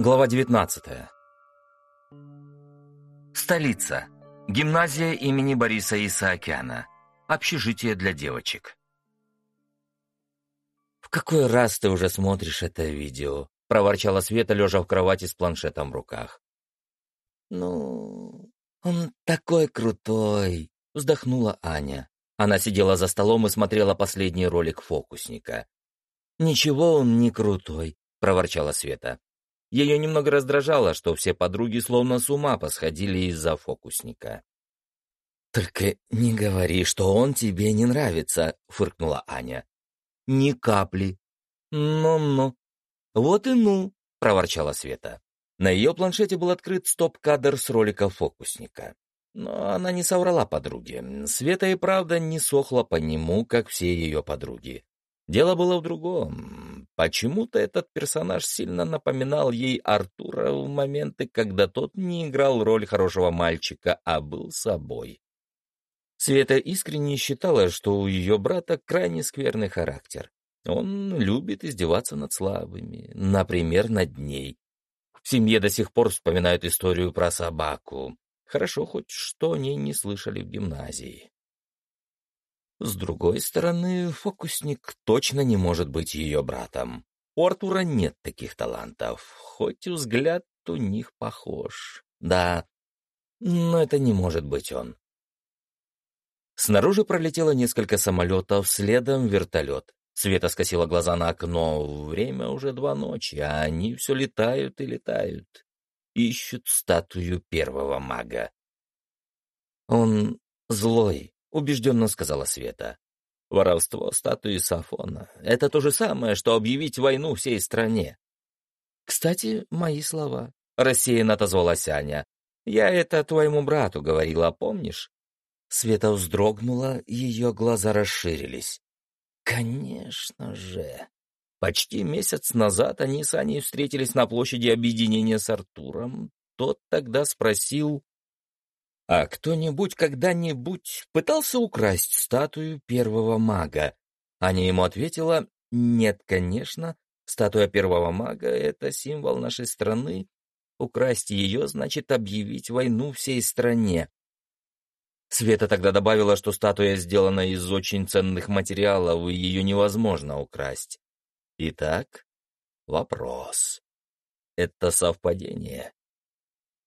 Глава 19. Столица. Гимназия имени Бориса Исаакяна. Общежитие для девочек. «В какой раз ты уже смотришь это видео?» — проворчала Света, лежа в кровати с планшетом в руках. «Ну, он такой крутой!» — вздохнула Аня. Она сидела за столом и смотрела последний ролик фокусника. «Ничего он не крутой», — проворчала Света. Ее немного раздражало, что все подруги словно с ума посходили из-за фокусника. «Только не говори, что он тебе не нравится», — фыркнула Аня. «Ни капли». «Ну-ну». «Вот и ну», — проворчала Света. На ее планшете был открыт стоп-кадр с ролика фокусника. Но она не соврала подруге. Света и правда не сохла по нему, как все ее подруги. Дело было в другом. Почему-то этот персонаж сильно напоминал ей Артура в моменты, когда тот не играл роль хорошего мальчика, а был собой. Света искренне считала, что у ее брата крайне скверный характер. Он любит издеваться над слабыми, например, над ней. В семье до сих пор вспоминают историю про собаку. Хорошо хоть что о ней не слышали в гимназии. С другой стороны, фокусник точно не может быть ее братом. У Артура нет таких талантов, хоть и взгляд у них похож. Да, но это не может быть он. Снаружи пролетело несколько самолетов, следом вертолет. Света скосила глаза на окно. Время уже два ночи, а они все летают и летают. Ищут статую первого мага. Он злой, — убежденно сказала Света. «Воровство статуи Сафона — это то же самое, что объявить войну всей стране». «Кстати, мои слова», — рассеянно отозвалась Аня. «Я это твоему брату говорила, помнишь?» Света вздрогнула, ее глаза расширились. «Конечно же!» Почти месяц назад они с Аней встретились на площади объединения с Артуром. Тот тогда спросил, а кто-нибудь когда-нибудь пытался украсть статую первого мага? Аня ему ответила, нет, конечно, статуя первого мага — это символ нашей страны. Украсть ее значит объявить войну всей стране. Света тогда добавила, что статуя сделана из очень ценных материалов, и ее невозможно украсть. Итак, вопрос. Это совпадение?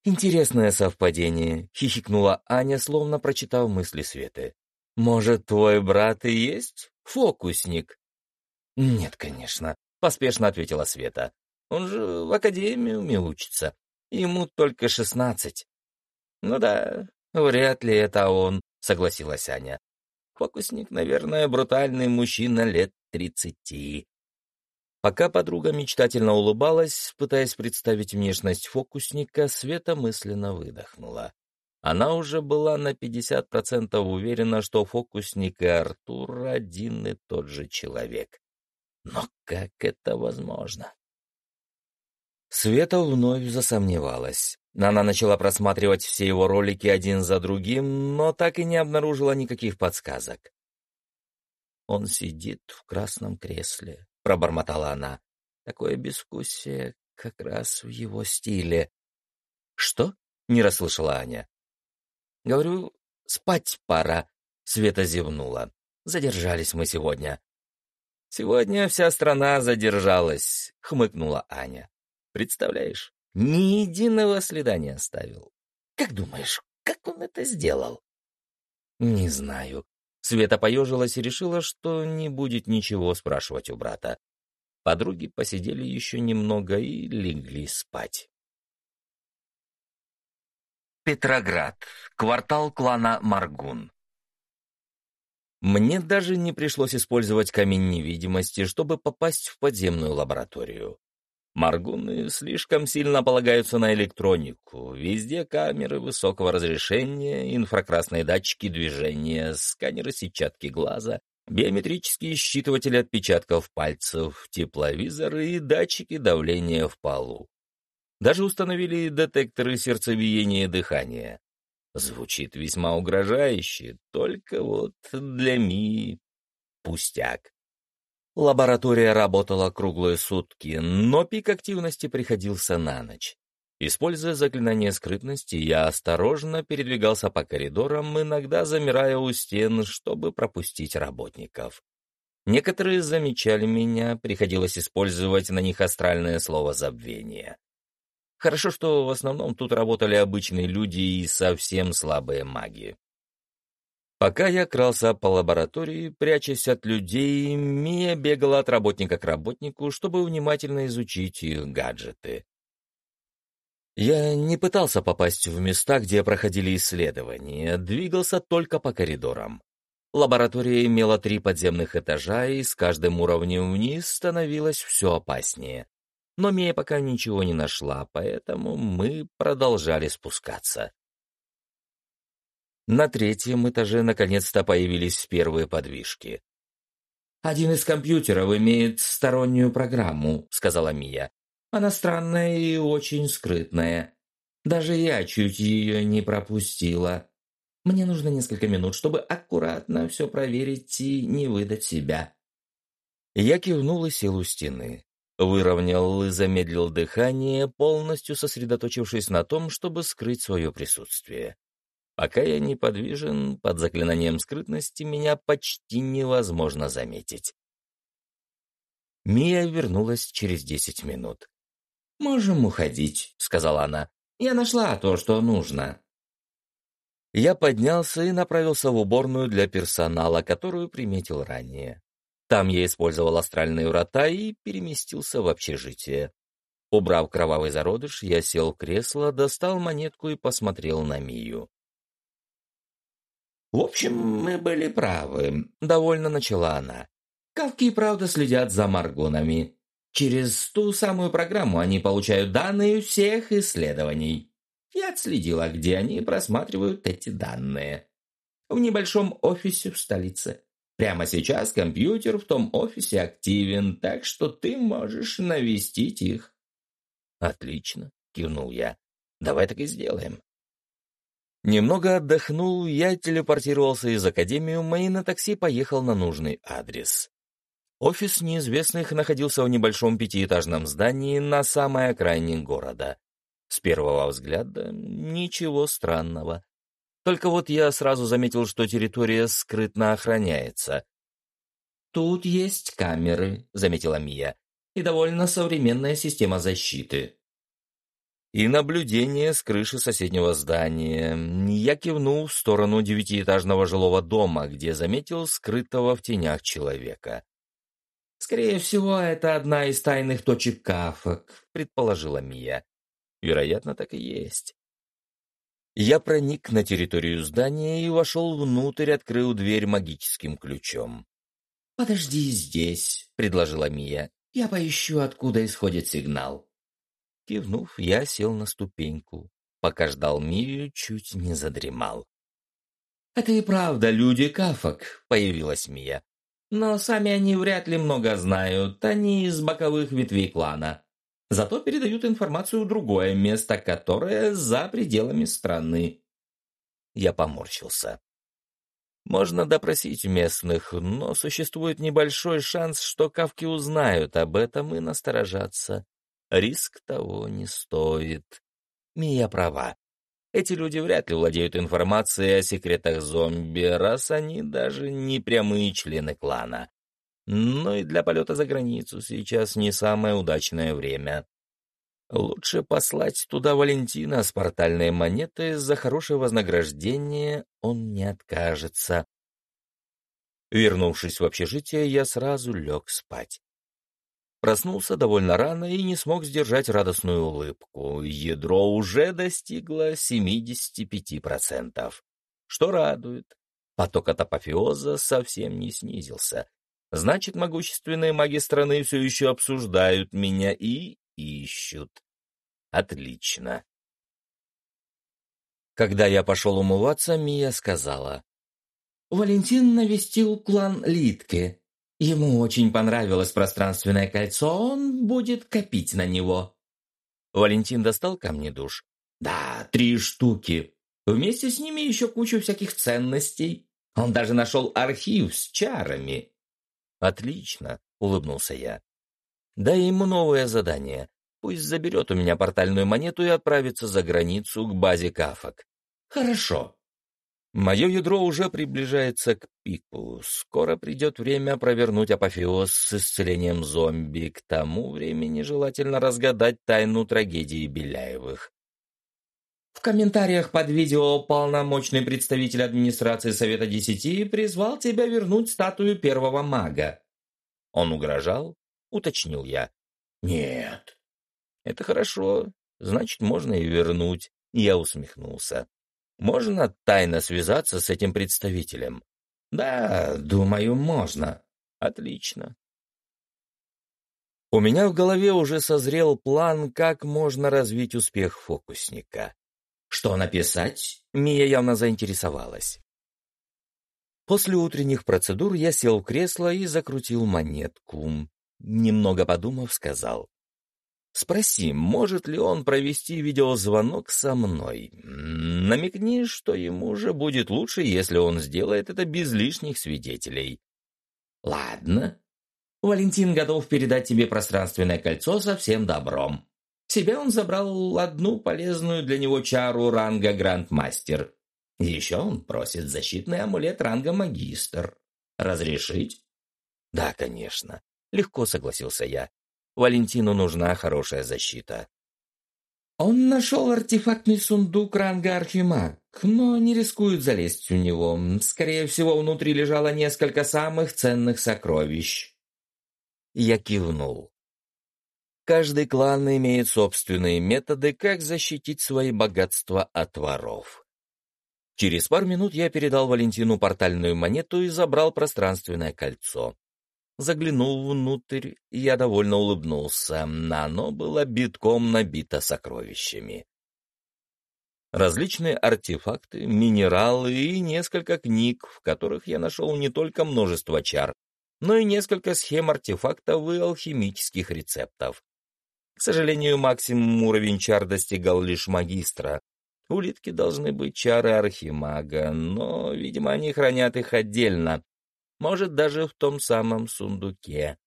«Интересное совпадение», — хихикнула Аня, словно прочитав мысли Светы. «Может, твой брат и есть фокусник?» «Нет, конечно», — поспешно ответила Света. «Он же в академиуме учится. Ему только шестнадцать». «Ну да, вряд ли это он», — согласилась Аня. «Фокусник, наверное, брутальный мужчина лет тридцати. Пока подруга мечтательно улыбалась, пытаясь представить внешность фокусника, Света мысленно выдохнула. Она уже была на 50% уверена, что фокусник и Артур один и тот же человек. Но как это возможно? Света вновь засомневалась. Она начала просматривать все его ролики один за другим, но так и не обнаружила никаких подсказок. Он сидит в красном кресле, — пробормотала она. «Такое безвкусие как раз в его стиле». «Что?» — не расслышала Аня. «Говорю, спать пора», — Света зевнула. «Задержались мы сегодня». «Сегодня вся страна задержалась», — хмыкнула Аня. «Представляешь, ни единого следа не оставил. Как думаешь, как он это сделал?» «Не знаю», Света поежилась и решила, что не будет ничего спрашивать у брата. Подруги посидели еще немного и легли спать. Петроград. Квартал клана Маргун. Мне даже не пришлось использовать камень невидимости, чтобы попасть в подземную лабораторию. Маргуны слишком сильно полагаются на электронику. Везде камеры высокого разрешения, инфракрасные датчики движения, сканеры сетчатки глаза, биометрические считыватели отпечатков пальцев, тепловизоры и датчики давления в полу. Даже установили детекторы сердцебиения и дыхания. Звучит весьма угрожающе, только вот для Ми пустяк. Лаборатория работала круглые сутки, но пик активности приходился на ночь. Используя заклинание скрытности, я осторожно передвигался по коридорам, иногда замирая у стен, чтобы пропустить работников. Некоторые замечали меня, приходилось использовать на них астральное слово забвения. Хорошо, что в основном тут работали обычные люди и совсем слабые маги. Пока я крался по лаборатории, прячась от людей, Мия бегала от работника к работнику, чтобы внимательно изучить их гаджеты. Я не пытался попасть в места, где проходили исследования, двигался только по коридорам. Лаборатория имела три подземных этажа, и с каждым уровнем вниз становилось все опаснее. Но Мия пока ничего не нашла, поэтому мы продолжали спускаться. На третьем этаже наконец-то появились первые подвижки. «Один из компьютеров имеет стороннюю программу», — сказала Мия. «Она странная и очень скрытная. Даже я чуть ее не пропустила. Мне нужно несколько минут, чтобы аккуратно все проверить и не выдать себя». Я кивнул и сел у стены. Выровнял и замедлил дыхание, полностью сосредоточившись на том, чтобы скрыть свое присутствие. Пока я неподвижен, под заклинанием скрытности меня почти невозможно заметить. Мия вернулась через десять минут. «Можем уходить», — сказала она. «Я нашла то, что нужно». Я поднялся и направился в уборную для персонала, которую приметил ранее. Там я использовал астральные врата и переместился в общежитие. Убрав кровавый зародыш, я сел в кресло, достал монетку и посмотрел на Мию. «В общем, мы были правы», — довольно начала она. «Кавки правда следят за маргонами. Через ту самую программу они получают данные всех исследований. Я отследила, где они просматривают эти данные. В небольшом офисе в столице. Прямо сейчас компьютер в том офисе активен, так что ты можешь навестить их». «Отлично», — кивнул я. «Давай так и сделаем». Немного отдохнул, я телепортировался из академии и на такси поехал на нужный адрес. Офис неизвестных находился в небольшом пятиэтажном здании на самой окраине города. С первого взгляда ничего странного. Только вот я сразу заметил, что территория скрытно охраняется. «Тут есть камеры», — заметила Мия, — «и довольно современная система защиты и наблюдение с крыши соседнего здания. Я кивнул в сторону девятиэтажного жилого дома, где заметил скрытого в тенях человека. «Скорее всего, это одна из тайных точек кафок», — предположила Мия. «Вероятно, так и есть». Я проник на территорию здания и вошел внутрь, открыл дверь магическим ключом. «Подожди здесь», — предложила Мия. «Я поищу, откуда исходит сигнал». Кивнув, я сел на ступеньку. Пока ждал Мию, чуть не задремал. «Это и правда люди Кафок», — появилась Мия. «Но сами они вряд ли много знают, они из боковых ветвей клана. Зато передают информацию в другое место, которое за пределами страны». Я поморщился. Можно допросить местных, но существует небольшой шанс, что кавки узнают об этом и насторожатся. Риск того не стоит. Мия права. Эти люди вряд ли владеют информацией о секретах зомби, раз они даже не прямые члены клана. Но и для полета за границу сейчас не самое удачное время. Лучше послать туда Валентина с портальной монетой за хорошее вознаграждение он не откажется. Вернувшись в общежитие, я сразу лег спать. Проснулся довольно рано и не смог сдержать радостную улыбку. Ядро уже достигло 75%. Что радует. Поток от апофеоза совсем не снизился. Значит, могущественные маги страны все еще обсуждают меня и ищут. Отлично. Когда я пошел умываться, Мия сказала. «Валентин навестил клан Литке. Ему очень понравилось пространственное кольцо, он будет копить на него. Валентин достал камни душ. Да, три штуки. Вместе с ними еще кучу всяких ценностей. Он даже нашел архив с чарами. Отлично, улыбнулся я. Дай ему новое задание. Пусть заберет у меня портальную монету и отправится за границу к базе Кафок. Хорошо. Мое ядро уже приближается к пику. Скоро придет время провернуть апофеоз с исцелением зомби. К тому времени желательно разгадать тайну трагедии Беляевых. В комментариях под видео полномочный представитель администрации Совета Десяти призвал тебя вернуть статую первого мага. Он угрожал? Уточнил я. Нет. Это хорошо. Значит, можно и вернуть. Я усмехнулся. Можно тайно связаться с этим представителем? Да, думаю, можно. Отлично. У меня в голове уже созрел план, как можно развить успех фокусника. Что написать? Мия явно заинтересовалась. После утренних процедур я сел в кресло и закрутил монетку. Немного подумав, сказал. Спроси, может ли он провести видеозвонок со мной. Намекни, что ему же будет лучше, если он сделает это без лишних свидетелей. Ладно. Валентин готов передать тебе пространственное кольцо со всем добром. Себе он забрал одну полезную для него чару ранга Грандмастер. Еще он просит защитный амулет ранга Магистр. Разрешить? Да, конечно. Легко согласился я. Валентину нужна хорошая защита. Он нашел артефактный сундук ранга Архимаг, но не рискует залезть в него. Скорее всего, внутри лежало несколько самых ценных сокровищ. Я кивнул. Каждый клан имеет собственные методы, как защитить свои богатства от воров. Через пару минут я передал Валентину портальную монету и забрал пространственное кольцо. Заглянул внутрь, я довольно улыбнулся. Оно было битком набито сокровищами. Различные артефакты, минералы и несколько книг, в которых я нашел не только множество чар, но и несколько схем артефактов и алхимических рецептов. К сожалению, максимум уровень чар достигал лишь магистра. Улитки должны быть чары архимага, но, видимо, они хранят их отдельно, может, даже в том самом сундуке.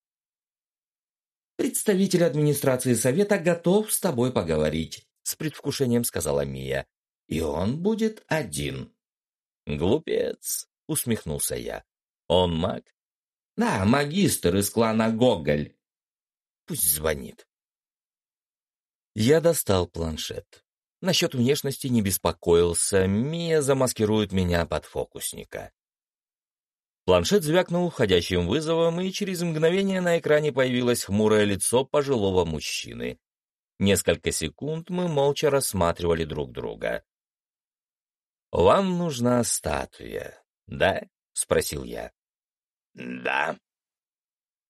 «Представитель администрации совета готов с тобой поговорить», — с предвкушением сказала Мия. «И он будет один». «Глупец», — усмехнулся я. «Он маг?» «Да, магистр из клана Гоголь». «Пусть звонит». Я достал планшет. Насчет внешности не беспокоился, Мия замаскирует меня под фокусника. Планшет звякнул входящим вызовом, и через мгновение на экране появилось хмурое лицо пожилого мужчины. Несколько секунд мы молча рассматривали друг друга. «Вам нужна статуя, да?» — спросил я. «Да».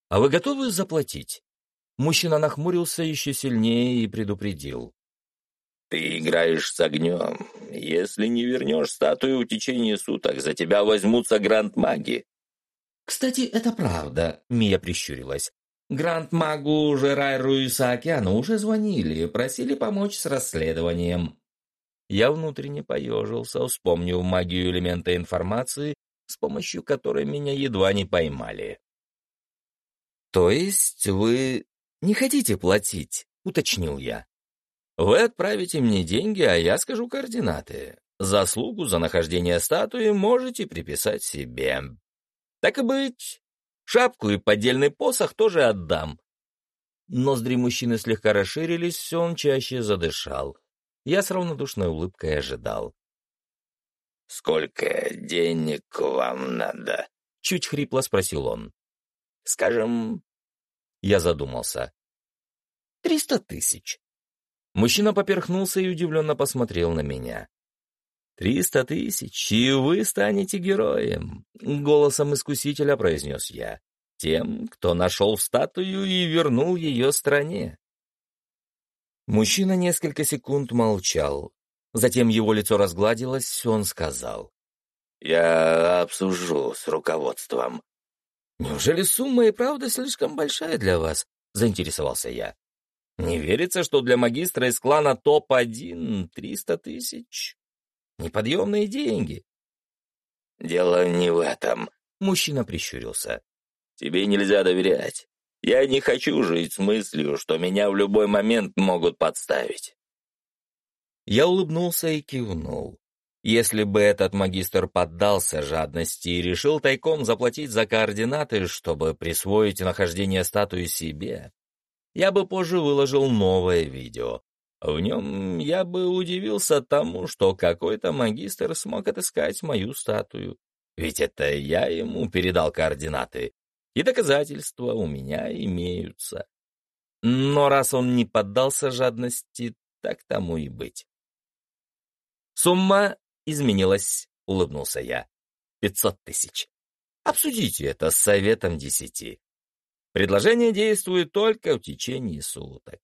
«А вы готовы заплатить?» Мужчина нахмурился еще сильнее и предупредил. «Ты играешь с огнем. Если не вернешь статую в течение суток, за тебя возьмутся гранд-маги». «Кстати, это правда», — Мия прищурилась. «Гранд-магу Жерайру и Саакяну уже звонили, просили помочь с расследованием». Я внутренне поежился, вспомнив магию элемента информации, с помощью которой меня едва не поймали. «То есть вы не хотите платить?» — уточнил я. Вы отправите мне деньги, а я скажу координаты. Заслугу за нахождение статуи можете приписать себе. Так и быть. Шапку и поддельный посох тоже отдам. Ноздри мужчины слегка расширились, он чаще задышал. Я с равнодушной улыбкой ожидал. «Сколько денег вам надо?» — чуть хрипло спросил он. «Скажем...» Я задумался. «Триста тысяч». Мужчина поперхнулся и удивленно посмотрел на меня. «Триста тысяч, и вы станете героем», — голосом искусителя произнес я. «Тем, кто нашел статую и вернул ее стране». Мужчина несколько секунд молчал. Затем его лицо разгладилось, он сказал. «Я обсужу с руководством». «Неужели сумма и правда слишком большая для вас?» — заинтересовался я. Не верится, что для магистра из клана топ-1 триста тысяч. Неподъемные деньги. Дело не в этом. Мужчина прищурился. Тебе нельзя доверять. Я не хочу жить с мыслью, что меня в любой момент могут подставить. Я улыбнулся и кивнул. Если бы этот магистр поддался жадности и решил тайком заплатить за координаты, чтобы присвоить нахождение статуи себе, я бы позже выложил новое видео. В нем я бы удивился тому, что какой-то магистр смог отыскать мою статую. Ведь это я ему передал координаты, и доказательства у меня имеются. Но раз он не поддался жадности, так тому и быть. Сумма изменилась, улыбнулся я. Пятьсот тысяч. Обсудите это с советом десяти. Предложение действует только в течение суток.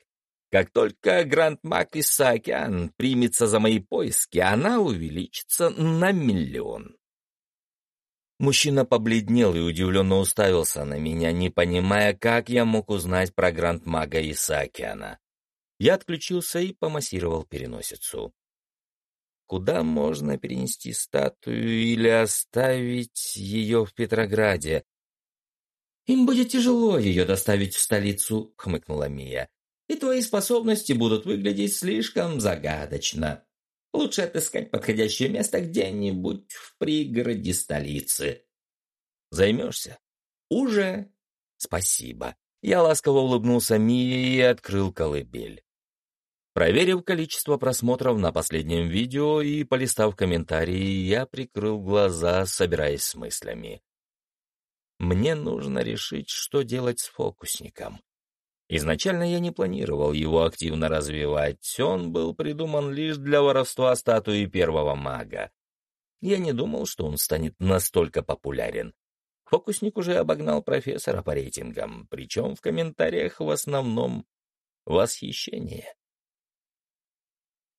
Как только Гранд Мак Исаакян примется за мои поиски, она увеличится на миллион. Мужчина побледнел и удивленно уставился на меня, не понимая, как я мог узнать про гранд-мага Исаакиана. Я отключился и помассировал переносицу. Куда можно перенести статую или оставить ее в Петрограде? «Им будет тяжело ее доставить в столицу», — хмыкнула Мия. «И твои способности будут выглядеть слишком загадочно». Лучше отыскать подходящее место где-нибудь в пригороде столицы. Займешься? Уже? Спасибо. Я ласково улыбнулся Мии и открыл колыбель. Проверив количество просмотров на последнем видео и полистав комментарии, я прикрыл глаза, собираясь с мыслями. Мне нужно решить, что делать с фокусником. Изначально я не планировал его активно развивать, он был придуман лишь для воровства статуи первого мага. Я не думал, что он станет настолько популярен. Фокусник уже обогнал профессора по рейтингам, причем в комментариях в основном восхищение.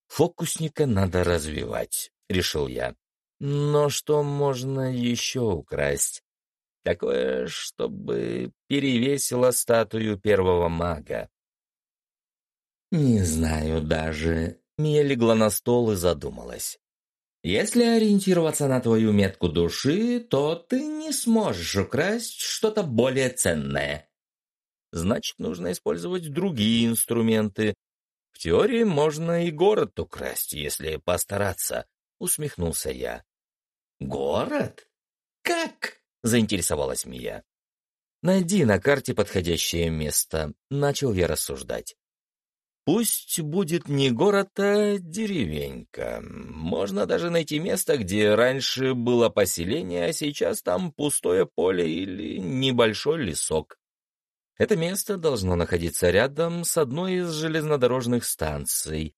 «Фокусника надо развивать», — решил я. «Но что можно еще украсть? Такое, чтобы перевесило статую первого мага. Не знаю даже. Мия легла на стол и задумалась. Если ориентироваться на твою метку души, то ты не сможешь украсть что-то более ценное. Значит, нужно использовать другие инструменты. В теории можно и город украсть, если постараться, усмехнулся я. Город? Как? — заинтересовалась Мия. «Найди на карте подходящее место», — начал я рассуждать. «Пусть будет не город, а деревенька. Можно даже найти место, где раньше было поселение, а сейчас там пустое поле или небольшой лесок. Это место должно находиться рядом с одной из железнодорожных станций.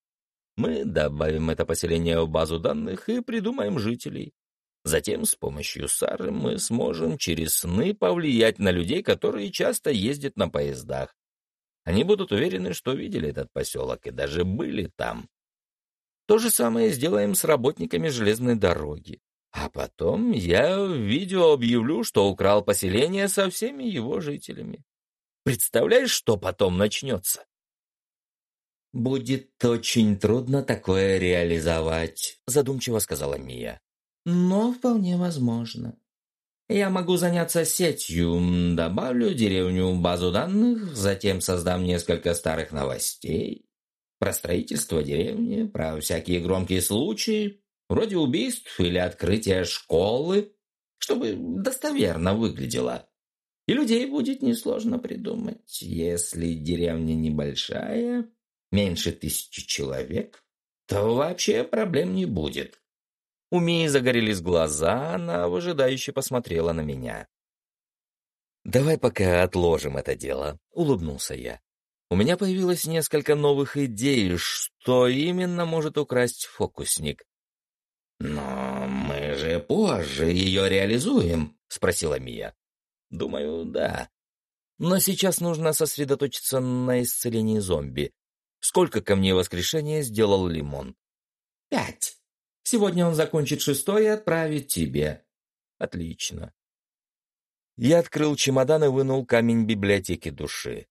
Мы добавим это поселение в базу данных и придумаем жителей. Затем с помощью Сары мы сможем через сны повлиять на людей, которые часто ездят на поездах. Они будут уверены, что видели этот поселок и даже были там. То же самое сделаем с работниками железной дороги. А потом я в видео объявлю, что украл поселение со всеми его жителями. Представляешь, что потом начнется? «Будет очень трудно такое реализовать», — задумчиво сказала Мия но вполне возможно. Я могу заняться сетью, добавлю деревню в базу данных, затем создам несколько старых новостей про строительство деревни, про всякие громкие случаи, вроде убийств или открытия школы, чтобы достоверно выглядело. И людей будет несложно придумать. Если деревня небольшая, меньше тысячи человек, то вообще проблем не будет. У Мии загорелись глаза, она выжидающе посмотрела на меня. «Давай пока отложим это дело», — улыбнулся я. «У меня появилось несколько новых идей, что именно может украсть фокусник». «Но мы же позже ее реализуем», — спросила Мия. «Думаю, да. Но сейчас нужно сосредоточиться на исцелении зомби. Сколько камней воскрешения сделал Лимон?» «Пять», Сегодня он закончит шестой и отправит тебе. Отлично. Я открыл чемодан и вынул камень библиотеки души.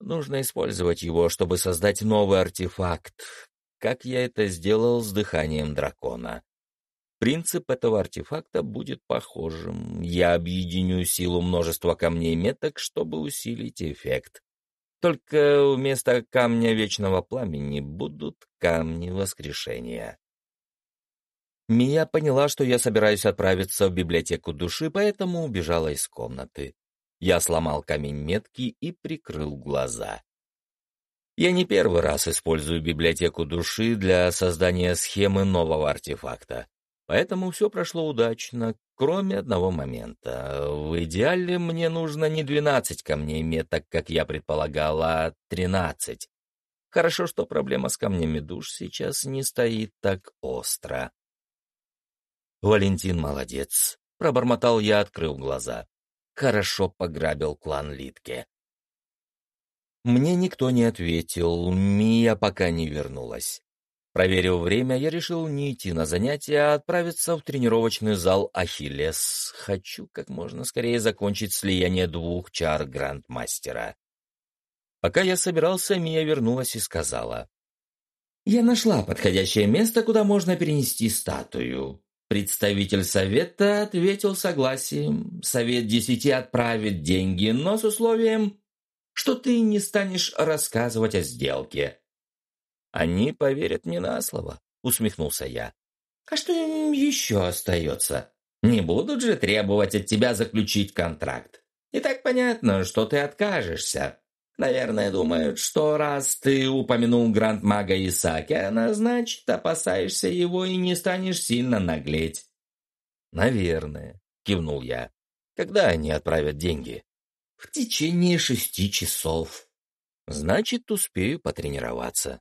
Нужно использовать его, чтобы создать новый артефакт, как я это сделал с дыханием дракона. Принцип этого артефакта будет похожим. Я объединю силу множества камней меток, чтобы усилить эффект. Только вместо камня вечного пламени будут камни воскрешения. Мия поняла, что я собираюсь отправиться в библиотеку души, поэтому убежала из комнаты. Я сломал камень метки и прикрыл глаза. Я не первый раз использую библиотеку души для создания схемы нового артефакта. Поэтому все прошло удачно, кроме одного момента. В идеале мне нужно не 12 камней меток, как я предполагал, а 13. Хорошо, что проблема с камнями душ сейчас не стоит так остро. «Валентин молодец», — пробормотал я, открыл глаза. «Хорошо пограбил клан Литке». Мне никто не ответил, Мия пока не вернулась. Проверив время, я решил не идти на занятия, а отправиться в тренировочный зал «Ахиллес». Хочу как можно скорее закончить слияние двух чар Грандмастера. Пока я собирался, Мия вернулась и сказала. «Я нашла подходящее место, куда можно перенести статую». Представитель совета ответил согласием. Совет десяти отправит деньги, но с условием, что ты не станешь рассказывать о сделке. Они поверят мне на слово, усмехнулся я. А что им еще остается? Не будут же требовать от тебя заключить контракт. И так понятно, что ты откажешься. Наверное, думают, что раз ты упомянул гранд-мага Исаакиана, значит, опасаешься его и не станешь сильно наглеть. Наверное, кивнул я. Когда они отправят деньги? В течение шести часов. Значит, успею потренироваться.